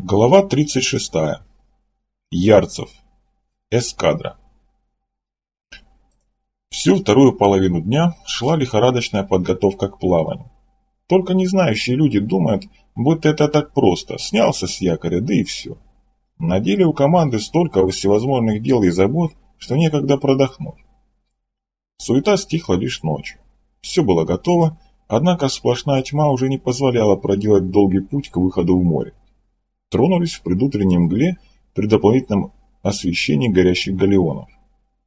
Глава 36. Ярцев. Эскадра. Всю вторую половину дня шла лихорадочная подготовка к плаванию. Только не знающие люди думают, будто это так просто. Снялся с якоря, да и все. На деле у команды столько всевозможных дел и забот, что некогда продохнуть. Суета стихла лишь ночью. Все было готово, однако сплошная тьма уже не позволяла проделать долгий путь к выходу в море тронулись в предутреннем мгле при дополнительном освещении горящих галеонов.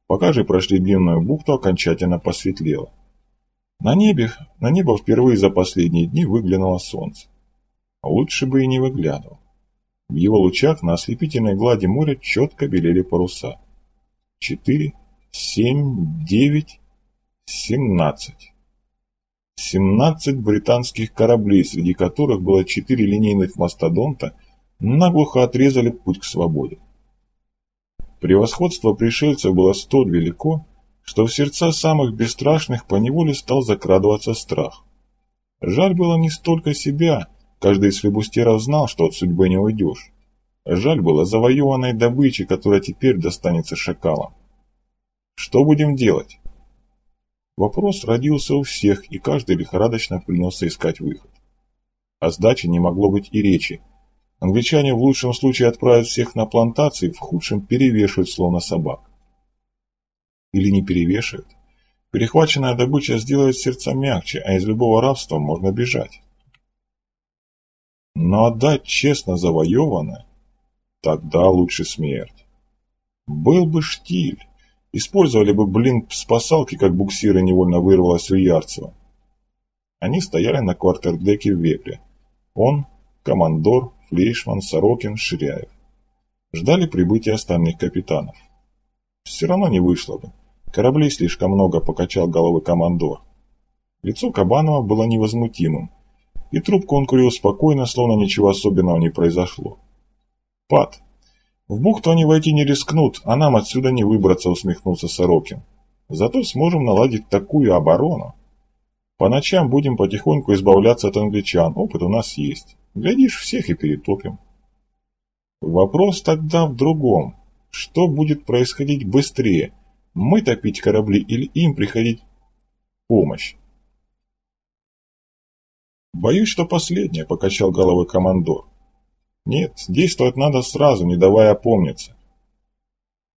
Пока же прошли длинную бухту, окончательно посветлело. На небе, на небо впервые за последние дни выглянуло солнце. А лучше бы и не выглядывал. В его лучах на ослепительной глади моря четко белели паруса. Четыре, семь, девять, семнадцать. Семнадцать британских кораблей, среди которых было четыре линейных мастодонта наглухо отрезали путь к свободе. Превосходство пришельцев было столь велико, что в сердца самых бесстрашных поневоле стал закрадываться страх. Жаль было не столько себя, каждый из флебустеров знал, что от судьбы не уйдешь. Жаль было завоеванной добычи, которая теперь достанется шакалам. Что будем делать? Вопрос родился у всех, и каждый лихорадочно принялся искать выход. О сдаче не могло быть и речи, Англичане в лучшем случае отправят всех на плантации, в худшем перевешивают словно собак. Или не перевешивают. Перехваченная добыча сделает сердца мягче, а из любого рабства можно бежать. Но отдать честно завоеванное, тогда лучше смерть. Был бы штиль, использовали бы блин спасалки, как буксиры невольно вырвалось у Ярцева. Они стояли на квартердеке в вепре. Он, командор, Флейшман, Сорокин, Ширяев. Ждали прибытия остальных капитанов. Все равно не вышло бы. Кораблей слишком много, покачал головы командор. Лицо Кабанова было невозмутимым, и трубку он курил спокойно, словно ничего особенного не произошло. «Пат, в бухту они войти не рискнут, а нам отсюда не выбраться», — усмехнулся Сорокин. «Зато сможем наладить такую оборону. По ночам будем потихоньку избавляться от англичан, опыт у нас есть. Глядишь, всех и перетопим. Вопрос тогда в другом. Что будет происходить быстрее? Мы топить корабли или им приходить помощь? Боюсь, что последнее, покачал головой командор. Нет, действовать надо сразу, не давая опомниться.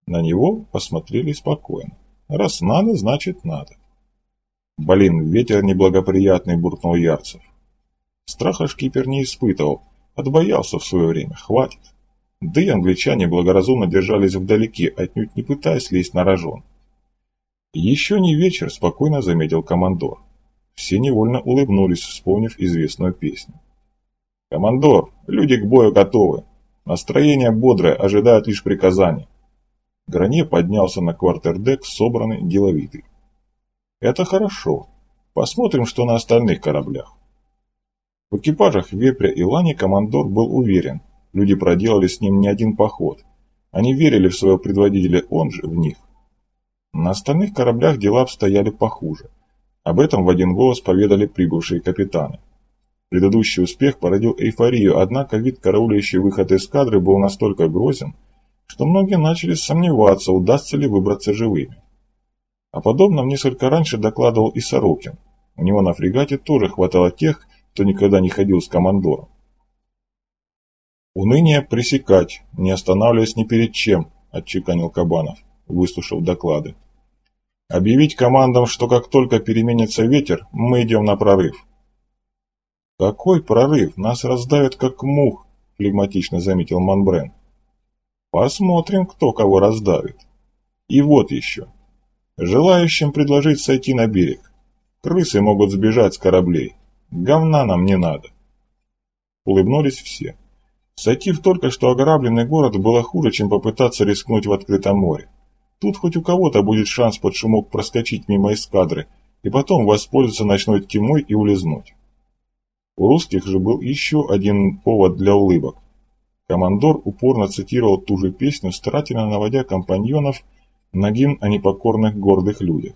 На него посмотрели спокойно. Раз надо, значит надо. Блин, ветер неблагоприятный, буркнул Ярцев. Страха шкипер не испытывал, отбоялся в свое время, хватит. Да и англичане благоразумно держались вдалеке, отнюдь не пытаясь лезть на рожон. Еще не вечер, спокойно заметил командор. Все невольно улыбнулись, вспомнив известную песню. «Командор, люди к бою готовы. Настроение бодрое, ожидают лишь приказания». Гране поднялся на квартердек, собранный, деловитый. «Это хорошо. Посмотрим, что на остальных кораблях. В экипажах Вепря и Лани командор был уверен, люди проделали с ним не один поход. Они верили в своего предводителя, он же в них. На остальных кораблях дела обстояли похуже. Об этом в один голос поведали прибывшие капитаны. Предыдущий успех породил эйфорию, однако вид караулящий выход эскадры был настолько грозен, что многие начали сомневаться, удастся ли выбраться живыми. О подобном несколько раньше докладывал и Сорокин. У него на фрегате тоже хватало тех, кто никогда не ходил с командором. «Уныние пресекать, не останавливаясь ни перед чем», – отчеканил Кабанов, выслушав доклады. «Объявить командам, что как только переменится ветер, мы идем на прорыв». «Какой прорыв? Нас раздавят как мух», – флегматично заметил Манбрен. «Посмотрим, кто кого раздавит. И вот еще. Желающим предложить сойти на берег. Крысы могут сбежать с кораблей. Говна нам не надо. Улыбнулись все. Сойти в только что ограбленный город было хуже, чем попытаться рискнуть в открытом море. Тут хоть у кого-то будет шанс под шумок проскочить мимо эскадры и потом воспользоваться ночной тьмой и улизнуть. У русских же был еще один повод для улыбок. Командор упорно цитировал ту же песню, старательно наводя компаньонов на гимн о непокорных гордых людях.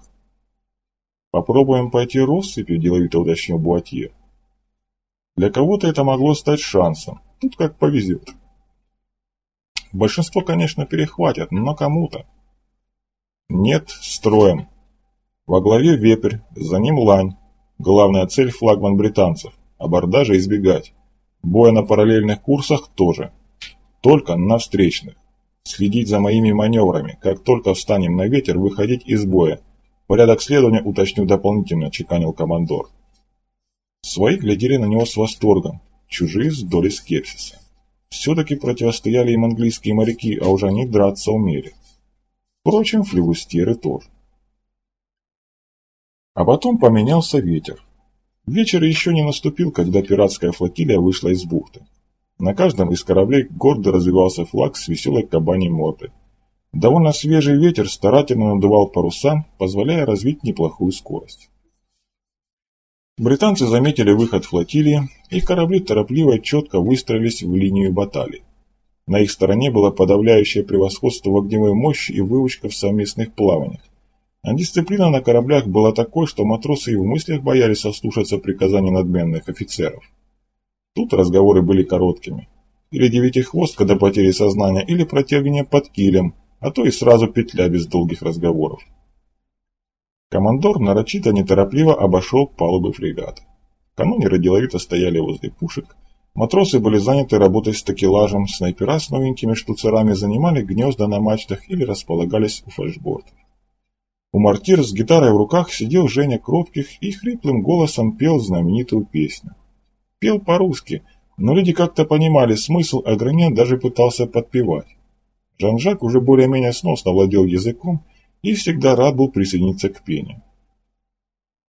«Попробуем пойти россыпью», – деловито уточнил Буатье. Для кого-то это могло стать шансом, тут как повезет. большинство, конечно, перехватят, но кому-то. Нет, строем. Во главе вепрь, за ним лань. Главная цель флагман британцев. Абордажа избегать. Боя на параллельных курсах тоже. Только на встречных. Следить за моими маневрами. Как только встанем на ветер, выходить из боя. Порядок следования уточню дополнительно, чеканил командор. Свои глядели на него с восторгом, чужие с долей скепсиса. Все-таки противостояли им английские моряки, а уже они драться умели. Впрочем, флевустеры тоже. А потом поменялся ветер. Вечер еще не наступил, когда пиратская флотилия вышла из бухты. На каждом из кораблей гордо развивался флаг с веселой кабаней мордой. Довольно свежий ветер старательно надувал паруса, позволяя развить неплохую скорость. Британцы заметили выход флотилии, и корабли торопливо и четко выстроились в линию баталии. На их стороне было подавляющее превосходство в огневой мощи и выучка в совместных плаваниях. А дисциплина на кораблях была такой, что матросы и в мыслях боялись ослушаться приказаний надменных офицеров. Тут разговоры были короткими. Или девятихвостка до потери сознания, или протягивание под килем, а то и сразу петля без долгих разговоров. Командор нарочито неторопливо обошел палубы фрегата. Канонеры деловито стояли возле пушек, матросы были заняты работой с такелажем, снайпера с новенькими штуцерами занимали гнезда на мачтах или располагались у фальшбортов. У мортир с гитарой в руках сидел Женя Кротких и хриплым голосом пел знаменитую песню. Пел по-русски, но люди как-то понимали смысл, а Гранен даже пытался подпевать. Жан-Жак уже более-менее сносно владел языком и всегда рад был присоединиться к пению.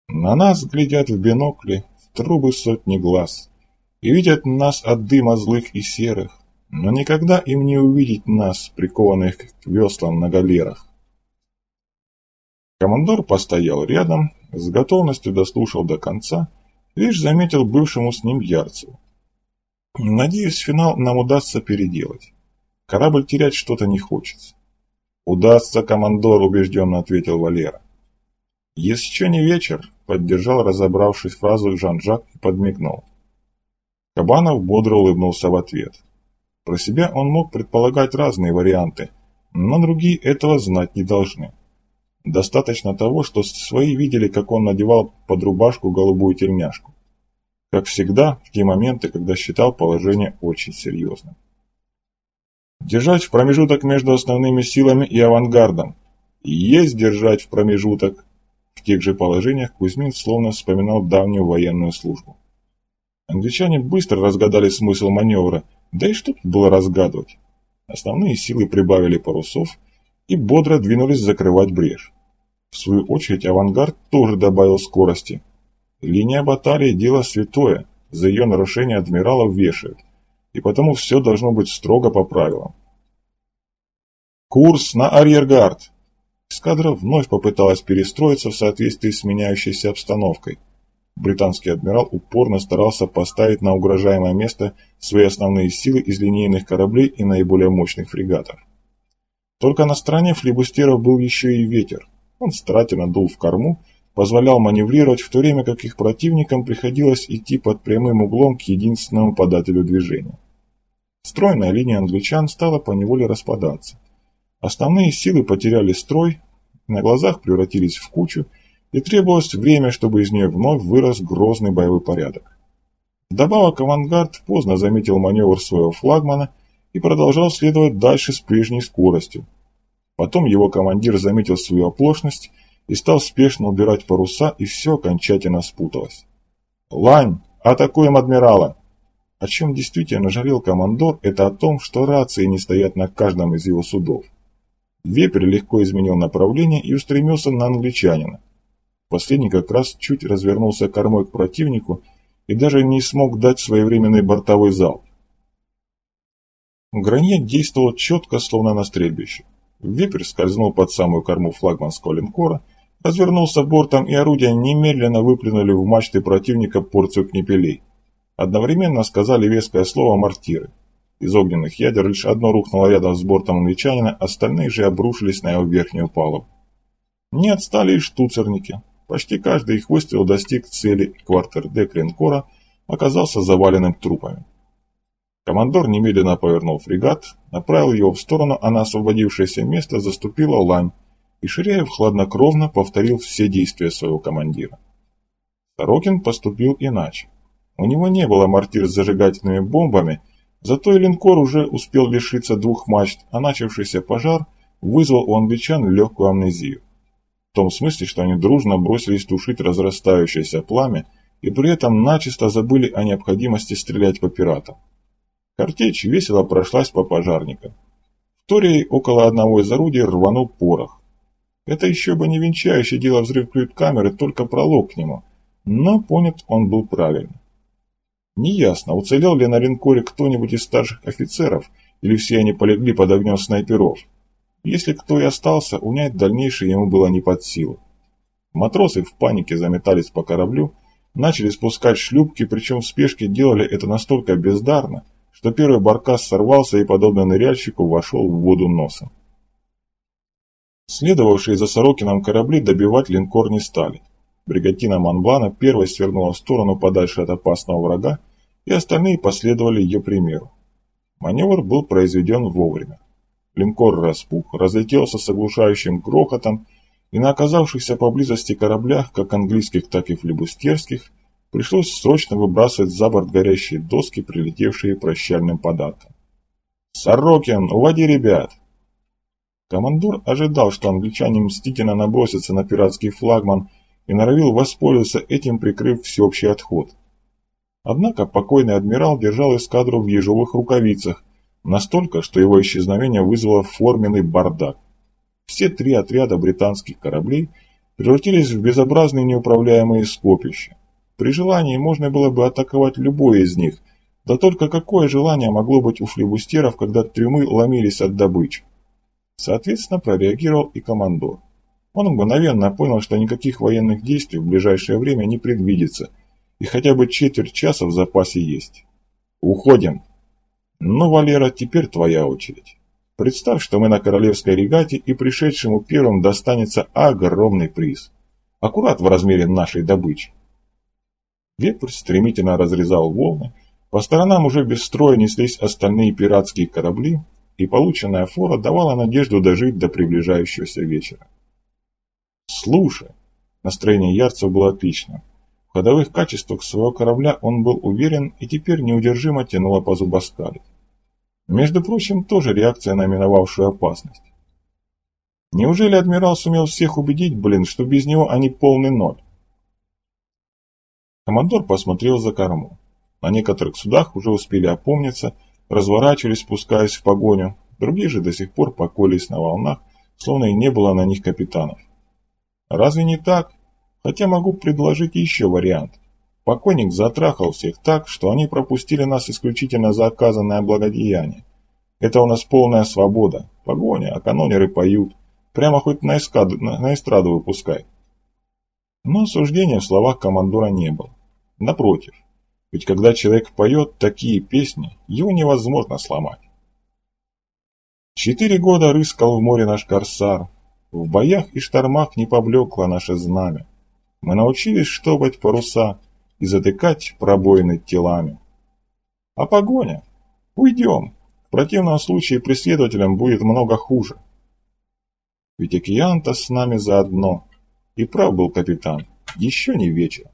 На нас глядят в бинокли, в трубы сотни глаз, и видят нас от дыма злых и серых, но никогда им не увидеть нас, прикованных к веслам на галерах. Командор постоял рядом, с готовностью дослушал до конца, лишь заметил бывшему с ним Ярцеву. Надеюсь, финал нам удастся переделать. Корабль терять что-то не хочется. «Удастся, командор», — убежденно ответил Валера. «Еще не вечер», — поддержал, разобравшись фразу Жан-Жак и подмигнул. Кабанов бодро улыбнулся в ответ. Про себя он мог предполагать разные варианты, но другие этого знать не должны. Достаточно того, что свои видели, как он надевал под рубашку голубую тельняшку. Как всегда, в те моменты, когда считал положение очень серьезным. Держать в промежуток между основными силами и авангардом. есть держать в промежуток. В тех же положениях Кузьмин словно вспоминал давнюю военную службу. Англичане быстро разгадали смысл маневра, да и что тут было разгадывать. Основные силы прибавили парусов и бодро двинулись закрывать брешь. В свою очередь авангард тоже добавил скорости. Линия баталии – дело святое, за ее нарушение адмиралов вешают и потому все должно быть строго по правилам. «Курс на арьергард!» Эскадра вновь попыталась перестроиться в соответствии с меняющейся обстановкой. Британский адмирал упорно старался поставить на угрожаемое место свои основные силы из линейных кораблей и наиболее мощных фрегатов. Только на стороне флибустеров был еще и ветер. Он старательно дул в корму, позволял маневрировать, в то время как их противникам приходилось идти под прямым углом к единственному подателю движения. Стройная линия англичан стала поневоле распадаться. Основные силы потеряли строй, на глазах превратились в кучу, и требовалось время, чтобы из нее вновь вырос грозный боевой порядок. Вдобавок авангард поздно заметил маневр своего флагмана и продолжал следовать дальше с прежней скоростью. Потом его командир заметил свою оплошность и стал спешно убирать паруса, и все окончательно спуталось. «Лань, атакуем адмирала!» О чем действительно жалел командор, это о том, что рации не стоят на каждом из его судов. Вепрь легко изменил направление и устремился на англичанина. Последний как раз чуть развернулся кормой к противнику и даже не смог дать своевременный бортовой залп. Гранье действовал четко, словно на стрельбище. Вепрь скользнул под самую корму флагманского линкора развернулся бортом, и орудия немедленно выплюнули в мачты противника порцию кнепелей. Одновременно сказали веское слово «мортиры». Из огненных ядер лишь одно рухнуло рядом с бортом англичанина, остальные же обрушились на его верхнюю палубу. Не отстали и штуцерники. Почти каждый их выстрел достиг цели, и квартердек линкора оказался заваленным трупами. Командор немедленно повернул фрегат, направил его в сторону, а на освободившееся место заступила лань, и Ширяев хладнокровно повторил все действия своего командира. Сорокин поступил иначе. У него не было мортир с зажигательными бомбами, зато и линкор уже успел лишиться двух мачт, а начавшийся пожар вызвал у англичан легкую амнезию. В том смысле, что они дружно бросились тушить разрастающееся пламя и при этом начисто забыли о необходимости стрелять по пиратам. Картечь весело прошлась по пожарникам. В Тории около одного из орудий рванул порох. Это еще бы не венчающий дело взрыв крюит-камеры, только пролог к нему, но понят он был правильно. Неясно, уцелел ли на линкоре кто-нибудь из старших офицеров, или все они полегли под огнем снайперов. Если кто и остался, унять дальнейшее ему было не под силу. Матросы в панике заметались по кораблю, начали спускать шлюпки, причем в спешке делали это настолько бездарно, что первый баркас сорвался и, подобно ныряльщику, вошел в воду носом. Следовавшие за Сорокином корабли добивать линкор не стали. Бригатина Монблана первой свернула в сторону подальше от опасного врага, и остальные последовали ее примеру. Маневр был произведен вовремя. Линкор распух, разлетелся с оглушающим грохотом, и на оказавшихся поблизости кораблях, как английских, так и флебустерских, пришлось срочно выбрасывать за борт горящие доски, прилетевшие прощальным подарком. «Сорокин, уводи ребят!» Командор ожидал, что англичане мстительно набросятся на пиратский флагман и норовил воспользоваться этим, прикрыв всеобщий отход. Однако покойный адмирал держал эскадру в ежовых рукавицах, настолько, что его исчезновение вызвало форменный бардак. Все три отряда британских кораблей превратились в безобразные неуправляемые скопища. При желании можно было бы атаковать любой из них, да только какое желание могло быть у флебустеров, когда трюмы ломились от добычи? Соответственно, прореагировал и командор. Он мгновенно понял, что никаких военных действий в ближайшее время не предвидится, и хотя бы четверть часа в запасе есть. «Уходим!» «Ну, Валера, теперь твоя очередь. Представь, что мы на королевской регате, и пришедшему первым достанется огромный приз. Аккурат в размере нашей добычи. Ветер стремительно разрезал волны, по сторонам уже без строя неслись остальные пиратские корабли, и полученная фора давала надежду дожить до приближающегося вечера. «Слушай!» Настроение Ярцева было отлично. В ходовых качествах своего корабля он был уверен и теперь неудержимо тянуло по зубоскале. Между прочим, тоже реакция на миновавшую опасность. Неужели адмирал сумел всех убедить, блин, что без него они полный ноль? Командор посмотрел за корму. На некоторых судах уже успели опомниться, разворачивались, спускаясь в погоню. Другие же до сих пор покоились на волнах, словно и не было на них капитанов. Разве не так? Хотя могу предложить еще вариант. Покойник затрахал всех так, что они пропустили нас исключительно за оказанное благодеяние. Это у нас полная свобода. Погоня, а канонеры поют. Прямо хоть на, эскаду, на, на эстраду выпускай. Но осуждения в словах командора не было. Напротив, ведь когда человек поет такие песни, его невозможно сломать. Четыре года рыскал в море наш корсар, в боях и штормах не поблекло наше знамя. Мы научились штопать паруса и затыкать пробоины телами. А погоня? Уйдем. В противном случае преследователям будет много хуже. Ведь океан-то с нами заодно. И прав был капитан. Еще не вечер.